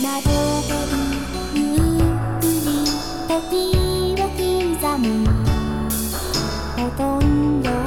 時を刻むほとんど